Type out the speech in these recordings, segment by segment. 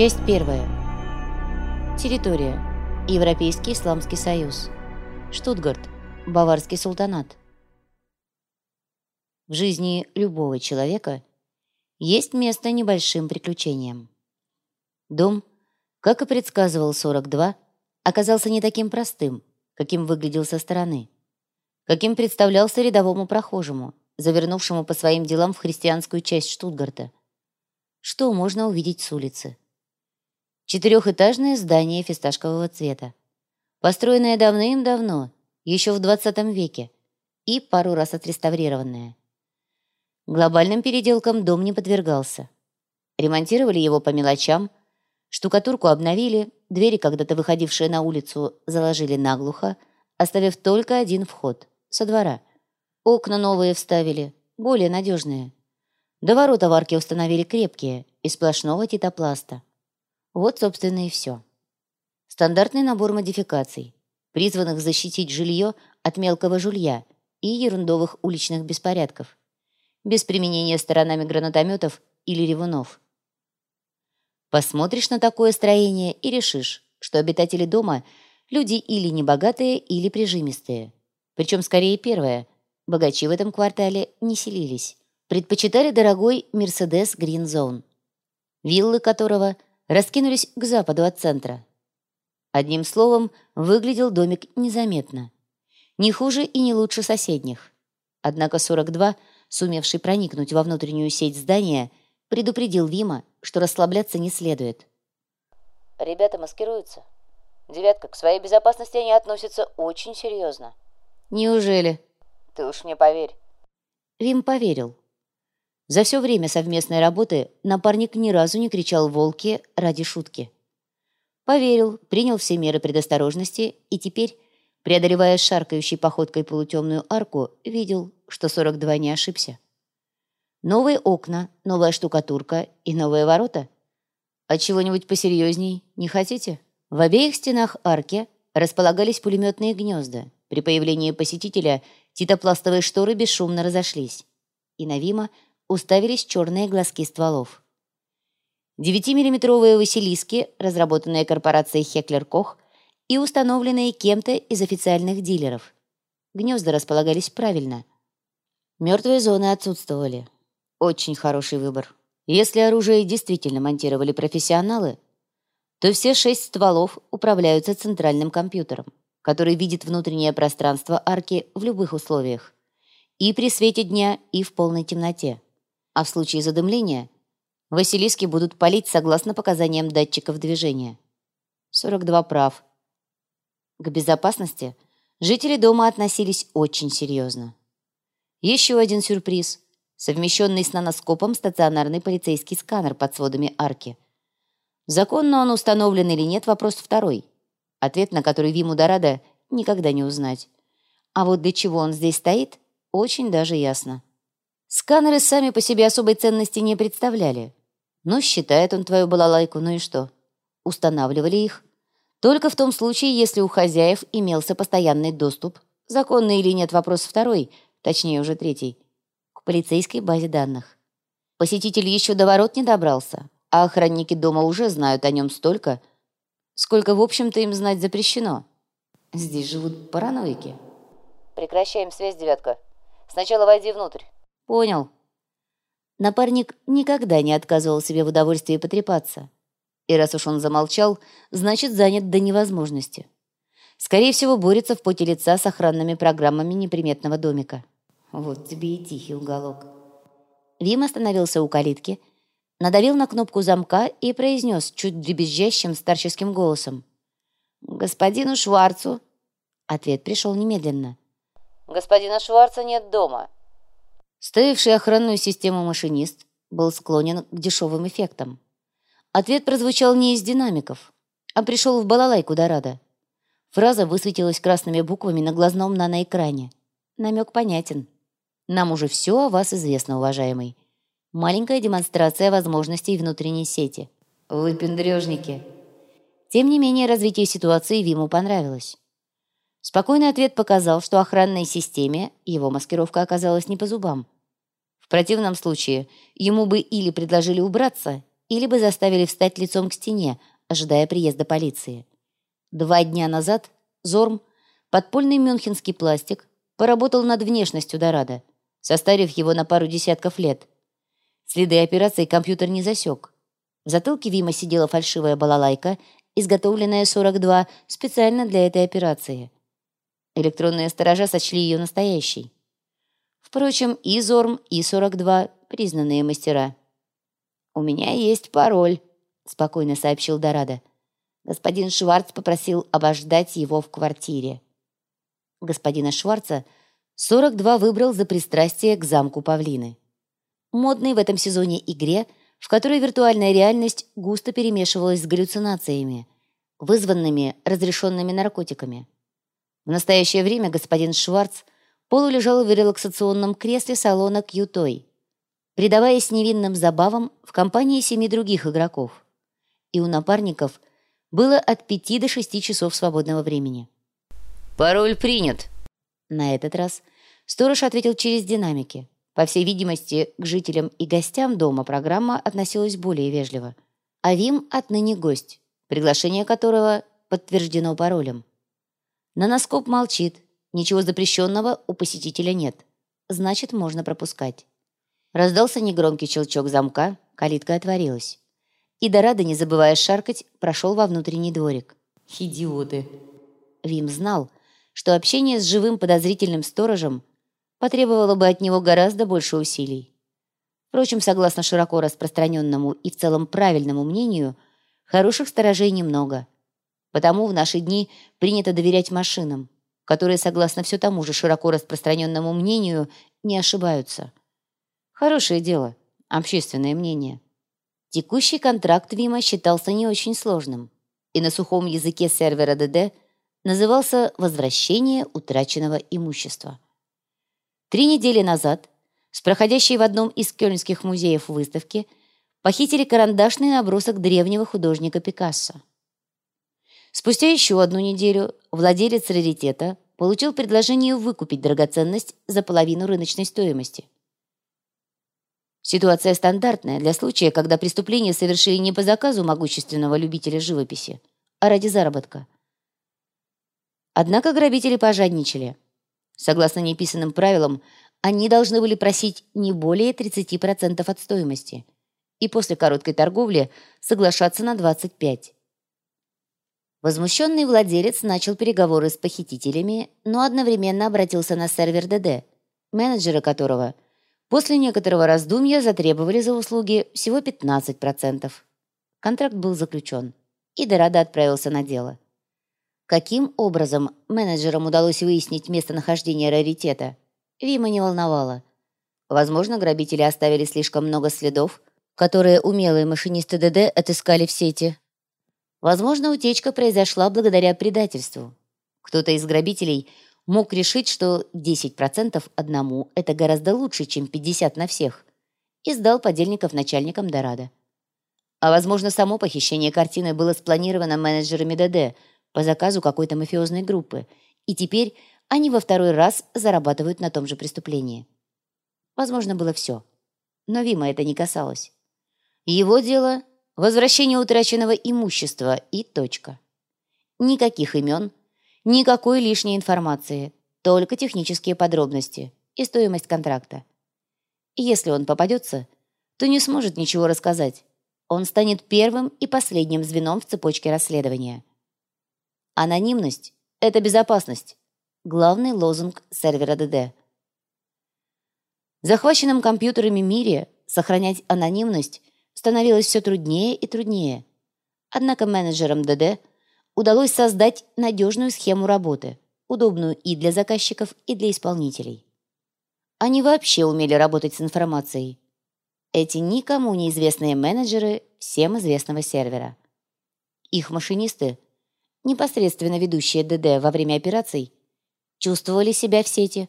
Часть первая. Территория. Европейский Исламский Союз. Штутгарт. Баварский султанат. В жизни любого человека есть место небольшим приключениям. Дом, как и предсказывал 42, оказался не таким простым, каким выглядел со стороны, каким представлялся рядовому прохожему, завернувшему по своим делам в христианскую часть Штутгарта. Что можно увидеть с улицы? Четырехэтажное здание фисташкового цвета, построенное давным-давно, еще в 20 веке, и пару раз отреставрированное. Глобальным переделкам дом не подвергался. Ремонтировали его по мелочам, штукатурку обновили, двери, когда-то выходившие на улицу, заложили наглухо, оставив только один вход — со двора. Окна новые вставили, более надежные. До ворота в арке установили крепкие, из сплошного титопласта. Вот, собственно, и все. Стандартный набор модификаций, призванных защитить жилье от мелкого жулья и ерундовых уличных беспорядков, без применения сторонами гранатометов или ревунов. Посмотришь на такое строение и решишь, что обитатели дома – люди или небогатые, или прижимистые. Причем скорее первое. Богачи в этом квартале не селились. Предпочитали дорогой Mercedes Green Zone, виллы которого – раскинулись к западу от центра. Одним словом, выглядел домик незаметно. Не хуже и не лучше соседних. Однако 42, сумевший проникнуть во внутреннюю сеть здания, предупредил Вима, что расслабляться не следует. «Ребята маскируются. Девятка, к своей безопасности они относятся очень серьезно». «Неужели?» «Ты уж мне поверь». Вим поверил. За все время совместной работы напарник ни разу не кричал «волки» ради шутки. Поверил, принял все меры предосторожности и теперь, преодолевая шаркающей походкой полутемную арку, видел, что 42 не ошибся. Новые окна, новая штукатурка и новые ворота. А чего-нибудь посерьезней не хотите? В обеих стенах арки располагались пулеметные гнезда. При появлении посетителя титопластовые шторы бесшумно разошлись. И Навима уставились черные глазки стволов. Девятимиллиметровые Василиски, разработанные корпорацией Хеклер-Кох и установленные кем-то из официальных дилеров. Гнезда располагались правильно. Мертвые зоны отсутствовали. Очень хороший выбор. Если оружие действительно монтировали профессионалы, то все шесть стволов управляются центральным компьютером, который видит внутреннее пространство арки в любых условиях. И при свете дня, и в полной темноте а в случае задымления Василиски будут палить согласно показаниям датчиков движения. 42 прав. К безопасности жители дома относились очень серьезно. Еще один сюрприз – совмещенный с наноскопом стационарный полицейский сканер под сводами арки. Законно он установлен или нет – вопрос второй. Ответ на который Виму Дорадо никогда не узнать. А вот для чего он здесь стоит – очень даже ясно. Сканеры сами по себе особой ценности не представляли. Ну, считает он твою балалайку, ну и что? Устанавливали их. Только в том случае, если у хозяев имелся постоянный доступ, законный или нет вопрос второй, точнее уже третий, к полицейской базе данных. Посетитель еще до ворот не добрался, а охранники дома уже знают о нем столько, сколько, в общем-то, им знать запрещено. Здесь живут параноики. Прекращаем связь, девятка. Сначала войди внутрь. «Понял». Напарник никогда не отказывал себе в удовольствии потрепаться. И раз уж он замолчал, значит, занят до невозможности. Скорее всего, борется в поте лица с охранными программами неприметного домика. Вот тебе и тихий уголок. Вим остановился у калитки, надавил на кнопку замка и произнес чуть дребезжащим старческим голосом. «Господину Шварцу». Ответ пришел немедленно. «Господина Шварца нет дома. Ставивший охранную систему машинист был склонен к дешевым эффектам. Ответ прозвучал не из динамиков, а пришел в балалайку Дорадо. Фраза высветилась красными буквами на глазном наноэкране. Намек понятен. Нам уже все о вас известно, уважаемый. Маленькая демонстрация возможностей внутренней сети. Вы пендрежники. Тем не менее, развитие ситуации Виму понравилось. Спокойный ответ показал, что охранной системе его маскировка оказалась не по зубам. В противном случае ему бы или предложили убраться, или бы заставили встать лицом к стене, ожидая приезда полиции. Два дня назад Зорм, подпольный мюнхенский пластик, поработал над внешностью Дорадо, состарив его на пару десятков лет. Следы операции компьютер не засек. В затылке Вима сидела фальшивая балалайка, изготовленная 42 специально для этой операции. Электронные сторожа сочли ее настоящей. Впрочем, и Зорм, и 42 — признанные мастера. «У меня есть пароль», — спокойно сообщил Дорадо. Господин Шварц попросил обождать его в квартире. Господина Шварца 42 выбрал за пристрастие к замку Павлины. Модной в этом сезоне игре, в которой виртуальная реальность густо перемешивалась с галлюцинациями, вызванными разрешенными наркотиками. В настоящее время господин Шварц полулежал в релаксационном кресле салона «Кьютой», предаваясь невинным забавам в компании семи других игроков. И у напарников было от пяти до шести часов свободного времени. «Пароль принят!» На этот раз сторож ответил через динамики. По всей видимости, к жителям и гостям дома программа относилась более вежливо. А Вим отныне гость, приглашение которого подтверждено паролем. Наноскоп молчит, ничего запрещенного у посетителя нет. Значит, можно пропускать. Раздался негромкий щелчок замка, калитка отворилась. И Дорадо, не забывая шаркать, прошел во внутренний дворик. «Идиоты!» Вим знал, что общение с живым подозрительным сторожем потребовало бы от него гораздо больше усилий. Впрочем, согласно широко распространенному и в целом правильному мнению, хороших сторожей немного. Потому в наши дни принято доверять машинам, которые, согласно все тому же широко распространенному мнению, не ошибаются. Хорошее дело, общественное мнение. Текущий контракт Вима считался не очень сложным, и на сухом языке сервера ДД назывался «Возвращение утраченного имущества». Три недели назад с проходящей в одном из кёльнских музеев выставки похитили карандашный набросок древнего художника Пикассо. Спустя еще одну неделю владелец раритета получил предложение выкупить драгоценность за половину рыночной стоимости – Ситуация стандартная для случая, когда преступление совершили не по заказу могущественного любителя живописи, а ради заработка. Однако грабители пожадничали. Согласно неписанным правилам, они должны были просить не более 30% от стоимости и после короткой торговли соглашаться на 25%. Возмущенный владелец начал переговоры с похитителями, но одновременно обратился на сервер ДД, менеджера которого – После некоторого раздумья затребовали за услуги всего 15%. Контракт был заключен, и Дорадо отправился на дело. Каким образом менеджерам удалось выяснить местонахождение раритета, Вима не волновало. Возможно, грабители оставили слишком много следов, которые умелые машинисты ДД отыскали в сети. Возможно, утечка произошла благодаря предательству. Кто-то из грабителей – мог решить, что 10% одному – это гораздо лучше, чем 50% на всех, и сдал подельников начальникам Дорадо. А, возможно, само похищение картины было спланировано менеджерами ДД по заказу какой-то мафиозной группы, и теперь они во второй раз зарабатывают на том же преступлении. Возможно, было все. Но Вима это не касалось. Его дело – возвращение утраченного имущества и точка. Никаких имен – Никакой лишней информации, только технические подробности и стоимость контракта. Если он попадется, то не сможет ничего рассказать. Он станет первым и последним звеном в цепочке расследования. Анонимность – это безопасность. Главный лозунг сервера ДД. В захваченном компьютерами мире сохранять анонимность становилось все труднее и труднее. Однако менеджерам ДД – удалось создать надежную схему работы, удобную и для заказчиков, и для исполнителей. Они вообще умели работать с информацией. Эти никому неизвестные менеджеры всем известного сервера. Их машинисты, непосредственно ведущие ДД во время операций, чувствовали себя в сети,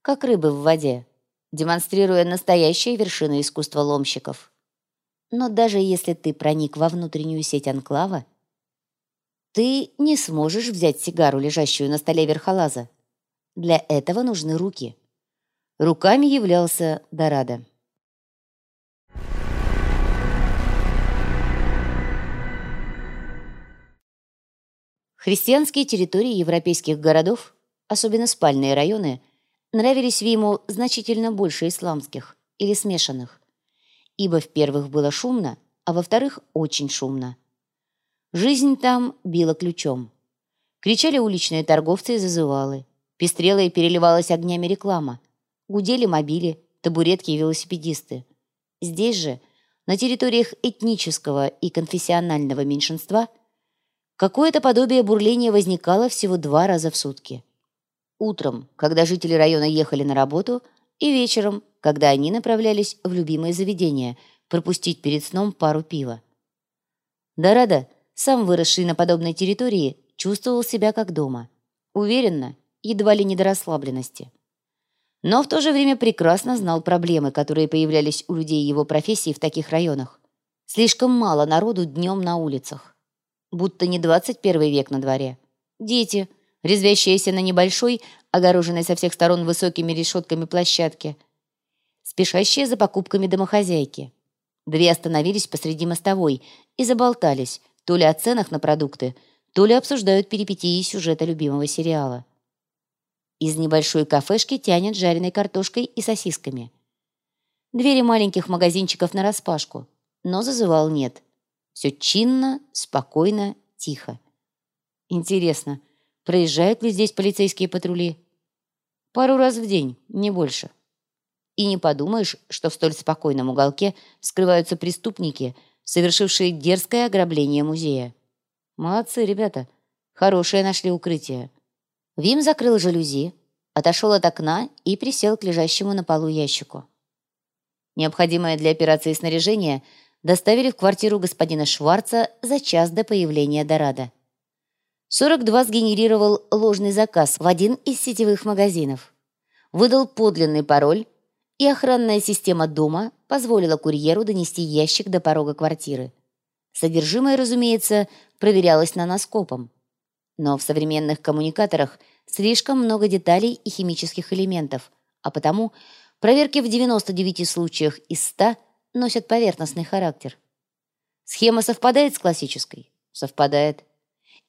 как рыбы в воде, демонстрируя настоящие вершины искусства ломщиков. Но даже если ты проник во внутреннюю сеть анклава, ты не сможешь взять сигару, лежащую на столе верхолаза. Для этого нужны руки. Руками являлся Дорадо. Христианские территории европейских городов, особенно спальные районы, нравились Виму значительно больше исламских или смешанных ибо в первых было шумно, а во-вторых, очень шумно. Жизнь там била ключом. Кричали уличные торговцы и зазывалы. Пестрела и переливалась огнями реклама. Гудели мобили, табуретки и велосипедисты. Здесь же, на территориях этнического и конфессионального меньшинства, какое-то подобие бурления возникало всего два раза в сутки. Утром, когда жители района ехали на работу, и вечером, когда они направлялись в любимое заведение пропустить перед сном пару пива. Дорадо, сам выросший на подобной территории, чувствовал себя как дома. Уверенно, едва ли не до расслабленности. Но в то же время прекрасно знал проблемы, которые появлялись у людей его профессии в таких районах. Слишком мало народу днем на улицах. Будто не 21 век на дворе. Дети, резвящиеся на небольшой, огороженной со всех сторон высокими решетками площадке, спешащие за покупками домохозяйки. Две остановились посреди мостовой и заболтались, то ли о ценах на продукты, то ли обсуждают перипетии сюжета любимого сериала. Из небольшой кафешки тянет жареной картошкой и сосисками. Двери маленьких магазинчиков нараспашку, но зазывал нет. Все чинно, спокойно, тихо. Интересно, проезжают ли здесь полицейские патрули? Пару раз в день, не больше. И не подумаешь, что в столь спокойном уголке скрываются преступники, совершившие дерзкое ограбление музея. Молодцы, ребята. Хорошее нашли укрытие. Вим закрыл жалюзи, отошел от окна и присел к лежащему на полу ящику. Необходимое для операции снаряжение доставили в квартиру господина Шварца за час до появления Дорадо. 42 сгенерировал ложный заказ в один из сетевых магазинов, выдал подлинный пароль, и охранная система дома позволила курьеру донести ящик до порога квартиры. Содержимое, разумеется, проверялось наноскопом. Но в современных коммуникаторах слишком много деталей и химических элементов, а потому проверки в 99 случаях из 100 носят поверхностный характер. Схема совпадает с классической? Совпадает.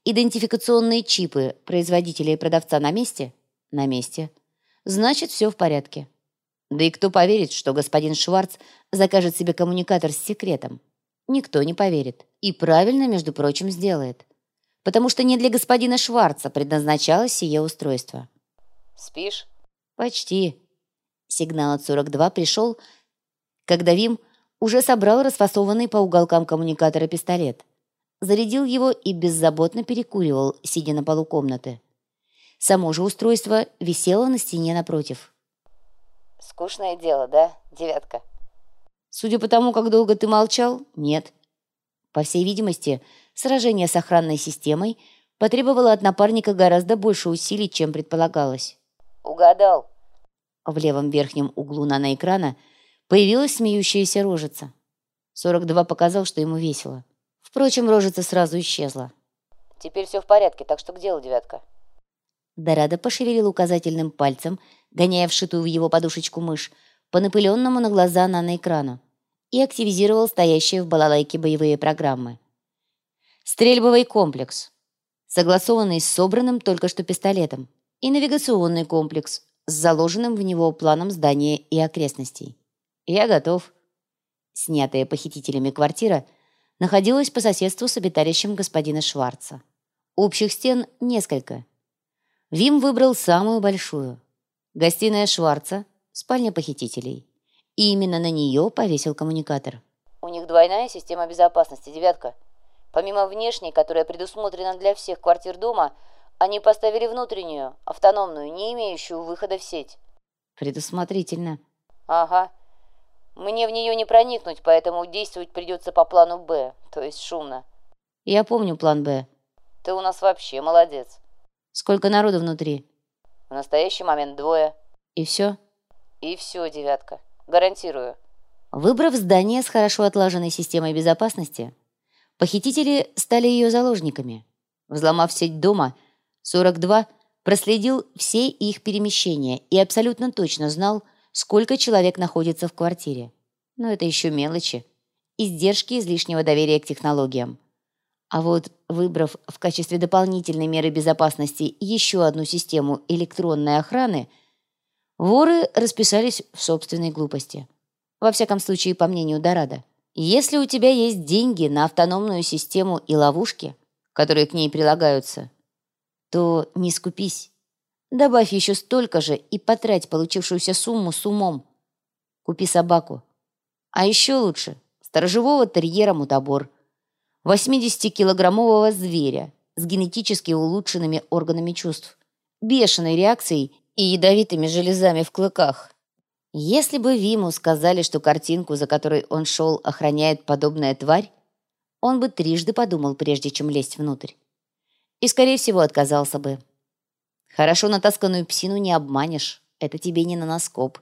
Идентификационные чипы производителя и продавца на месте? На месте. Значит, все в порядке. Да и кто поверит, что господин Шварц закажет себе коммуникатор с секретом? Никто не поверит. И правильно, между прочим, сделает. Потому что не для господина Шварца предназначалось сие устройство. «Спишь?» «Почти». Сигнал от 42 пришел, когда Вим уже собрал расфасованный по уголкам коммуникатора пистолет. Зарядил его и беззаботно перекуривал, сидя на полу комнаты. Само же устройство висело на стене напротив. «Скучное дело, да, девятка?» Судя по тому, как долго ты молчал, нет. По всей видимости, сражение с охранной системой потребовало от напарника гораздо больше усилий, чем предполагалось. «Угадал». В левом верхнем углу наноэкрана появилась смеющаяся рожица. 42 показал, что ему весело. Впрочем, рожица сразу исчезла. «Теперь все в порядке, так что к делу, девятка». Дорадо пошевелил указательным пальцем, гоняя вшитую в его подушечку мышь, по напыленному на глаза наноэкрану и активизировал стоящие в балалайке боевые программы. Стрельбовый комплекс, согласованный с собранным только что пистолетом, и навигационный комплекс с заложенным в него планом здания и окрестностей. Я готов. Снятая похитителями квартира находилась по соседству с обиталищем господина Шварца. Общих стен несколько. Вим выбрал самую большую. Гостиная Шварца, спальня похитителей. И именно на нее повесил коммуникатор. У них двойная система безопасности, девятка. Помимо внешней, которая предусмотрена для всех квартир дома, они поставили внутреннюю, автономную, не имеющую выхода в сеть. Предусмотрительно. Ага. Мне в нее не проникнуть, поэтому действовать придется по плану «Б», то есть шумно. Я помню план «Б». Ты у нас вообще молодец. Сколько народу внутри? В настоящий момент двое. И все? И все, девятка. Гарантирую. Выбрав здание с хорошо отлаженной системой безопасности, похитители стали ее заложниками. Взломав сеть дома, 42 проследил все их перемещения и абсолютно точно знал, сколько человек находится в квартире. Но это еще мелочи. Издержки излишнего доверия к технологиям. А вот выбрав в качестве дополнительной меры безопасности еще одну систему электронной охраны, воры расписались в собственной глупости. Во всяком случае, по мнению Дорадо. Если у тебя есть деньги на автономную систему и ловушки, которые к ней прилагаются, то не скупись. Добавь еще столько же и потрать получившуюся сумму с умом. Купи собаку. А еще лучше сторожевого терьера-мутабор – 80-килограммового зверя с генетически улучшенными органами чувств, бешеной реакцией и ядовитыми железами в клыках. Если бы Виму сказали, что картинку, за которой он шел, охраняет подобная тварь, он бы трижды подумал, прежде чем лезть внутрь. И, скорее всего, отказался бы. Хорошо натасканную псину не обманешь, это тебе не наноскоп.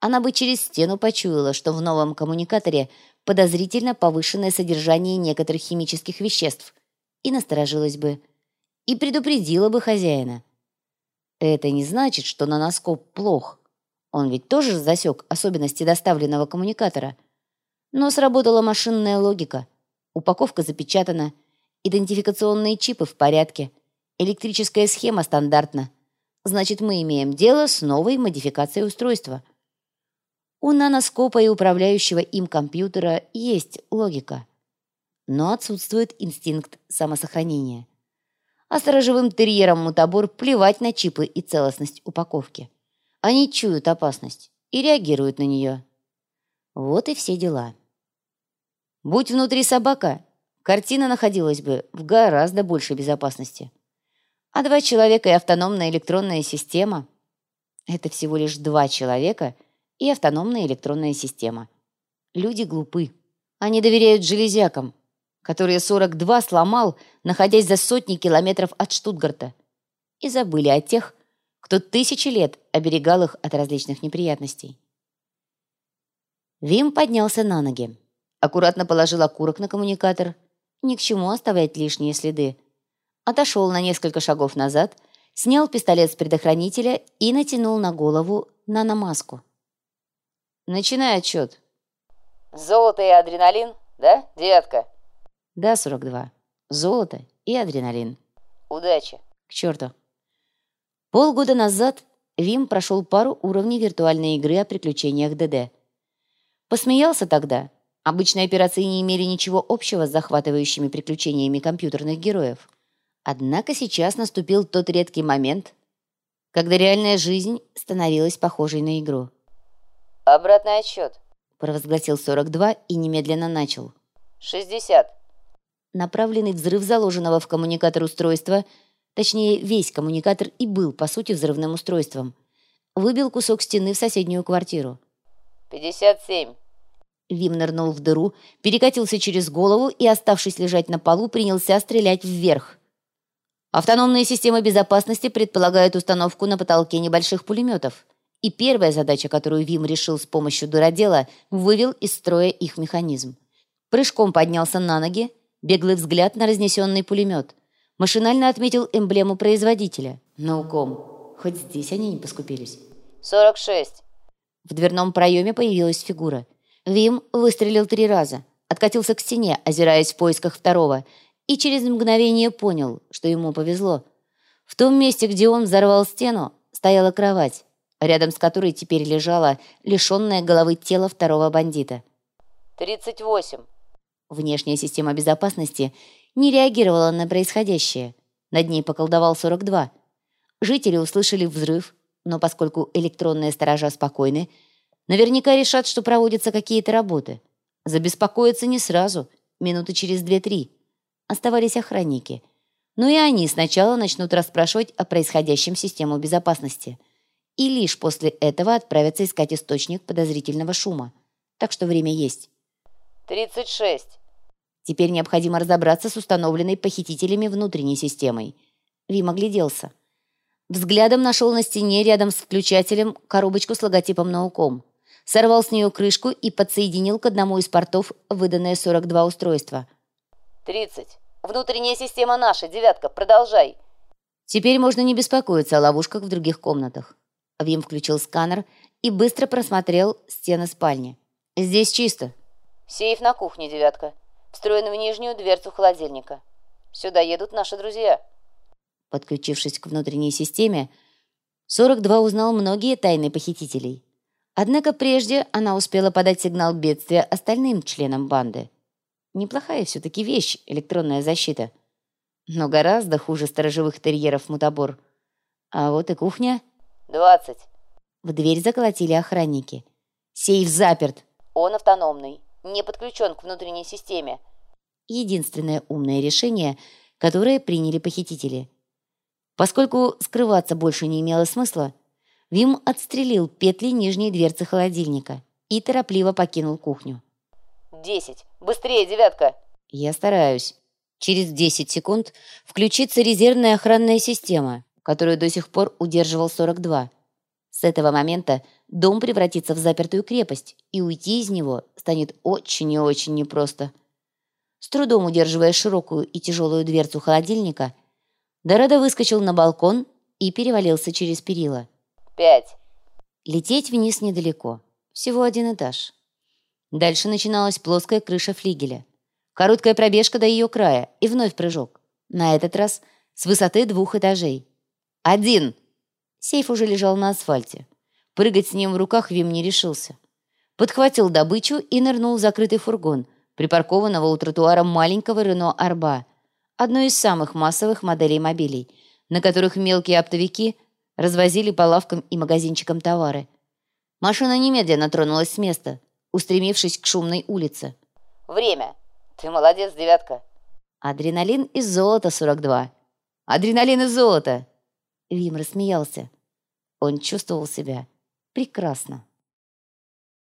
Она бы через стену почуяла, что в новом коммуникаторе подозрительно повышенное содержание некоторых химических веществ и насторожилась бы, и предупредила бы хозяина. Это не значит, что наноскоп плох. Он ведь тоже засек особенности доставленного коммуникатора. Но сработала машинная логика. Упаковка запечатана, идентификационные чипы в порядке, электрическая схема стандартна. Значит, мы имеем дело с новой модификацией устройства – у наноскопа и управляющего им компьютера есть логика, но отсутствует инстинкт самосохранения. А сторожевым терьерам мутабор плевать на чипы и целостность упаковки. Они чуют опасность и реагируют на нее. Вот и все дела. Будь внутри собака, картина находилась бы в гораздо большей безопасности. А два человека и автономная электронная система — это всего лишь два человека — и автономная электронная система. Люди глупы. Они доверяют железякам, которые 42 сломал, находясь за сотни километров от Штутгарта, и забыли о тех, кто тысячи лет оберегал их от различных неприятностей. Вим поднялся на ноги, аккуратно положил окурок на коммуникатор, ни к чему оставлять лишние следы, отошел на несколько шагов назад, снял пистолет с предохранителя и натянул на голову наномаску. Начинай отчет. Золото и адреналин, да, девятка? Да, 42. Золото и адреналин. Удачи. К черту. Полгода назад Вим прошел пару уровней виртуальной игры о приключениях ДД. Посмеялся тогда. Обычные операции не имели ничего общего с захватывающими приключениями компьютерных героев. Однако сейчас наступил тот редкий момент, когда реальная жизнь становилась похожей на игру. «Обратный отсчет», — провозгласил 42 и немедленно начал. «60». Направленный взрыв заложенного в коммуникатор устройства, точнее, весь коммуникатор и был, по сути, взрывным устройством, выбил кусок стены в соседнюю квартиру. «57». Вим нырнул в дыру, перекатился через голову и, оставшись лежать на полу, принялся стрелять вверх. Автономные системы безопасности предполагают установку на потолке небольших пулеметов. И первая задача, которую Вим решил с помощью дуродела, вывел из строя их механизм. Прыжком поднялся на ноги, беглый взгляд на разнесенный пулемет. Машинально отметил эмблему производителя. Науком. Хоть здесь они не поскупились. «Сорок шесть». В дверном проеме появилась фигура. Вим выстрелил три раза, откатился к стене, озираясь в поисках второго, и через мгновение понял, что ему повезло. В том месте, где он взорвал стену, стояла кровать рядом с которой теперь лежало лишенное головы тело второго бандита. «Тридцать восемь». Внешняя система безопасности не реагировала на происходящее. Над ней поколдовал 42. Жители услышали взрыв, но поскольку электронные сторожа спокойны, наверняка решат, что проводятся какие-то работы. Забеспокоятся не сразу, минуты через две-три. Оставались охранники. Но и они сначала начнут расспрашивать о происходящем систему безопасности – и лишь после этого отправятся искать источник подозрительного шума. Так что время есть. «Тридцать шесть». Теперь необходимо разобраться с установленной похитителями внутренней системой. Вим огляделся. Взглядом нашел на стене рядом с включателем коробочку с логотипом науком. Сорвал с нее крышку и подсоединил к одному из портов выданное 42 устройства. «Тридцать. Внутренняя система наша, девятка, продолжай». Теперь можно не беспокоиться о ловушках в других комнатах. Вим включил сканер и быстро просмотрел стены спальни. «Здесь чисто». «Сейф на кухне, девятка. Встроен в нижнюю дверцу холодильника. Сюда едут наши друзья». Подключившись к внутренней системе, 42 узнал многие тайны похитителей. Однако прежде она успела подать сигнал бедствия остальным членам банды. Неплохая все-таки вещь электронная защита. Но гораздо хуже сторожевых терьеров мутабор. А вот и кухня. «Двадцать». В дверь заколотили охранники. «Сейф заперт!» «Он автономный, не подключен к внутренней системе». Единственное умное решение, которое приняли похитители – Поскольку скрываться больше не имело смысла, Вим отстрелил петли нижней дверцы холодильника и торопливо покинул кухню. «Десять! Быстрее, девятка!» «Я стараюсь. Через десять секунд включится резервная охранная система, которую до сих пор удерживал 42. С этого момента дом превратится в запертую крепость, и уйти из него станет очень и очень непросто». С трудом удерживая широкую и тяжелую дверцу холодильника, Дорадо выскочил на балкон и перевалился через перила. «Пять». Лететь вниз недалеко. Всего один этаж. Дальше начиналась плоская крыша флигеля. Короткая пробежка до ее края и вновь прыжок. На этот раз с высоты двух этажей. «Один!» Сейф уже лежал на асфальте. Прыгать с ним в руках Вим не решился. Подхватил добычу и нырнул в закрытый фургон, припаркованного у тротуара маленького Рено Арба – одной из самых массовых моделей мобилей, на которых мелкие оптовики развозили по лавкам и магазинчикам товары. Машина немедленно тронулась с места, устремившись к шумной улице. «Время! Ты молодец, девятка!» «Адреналин из золота 42!» «Адреналин из золота!» Вим рассмеялся. Он чувствовал себя прекрасно.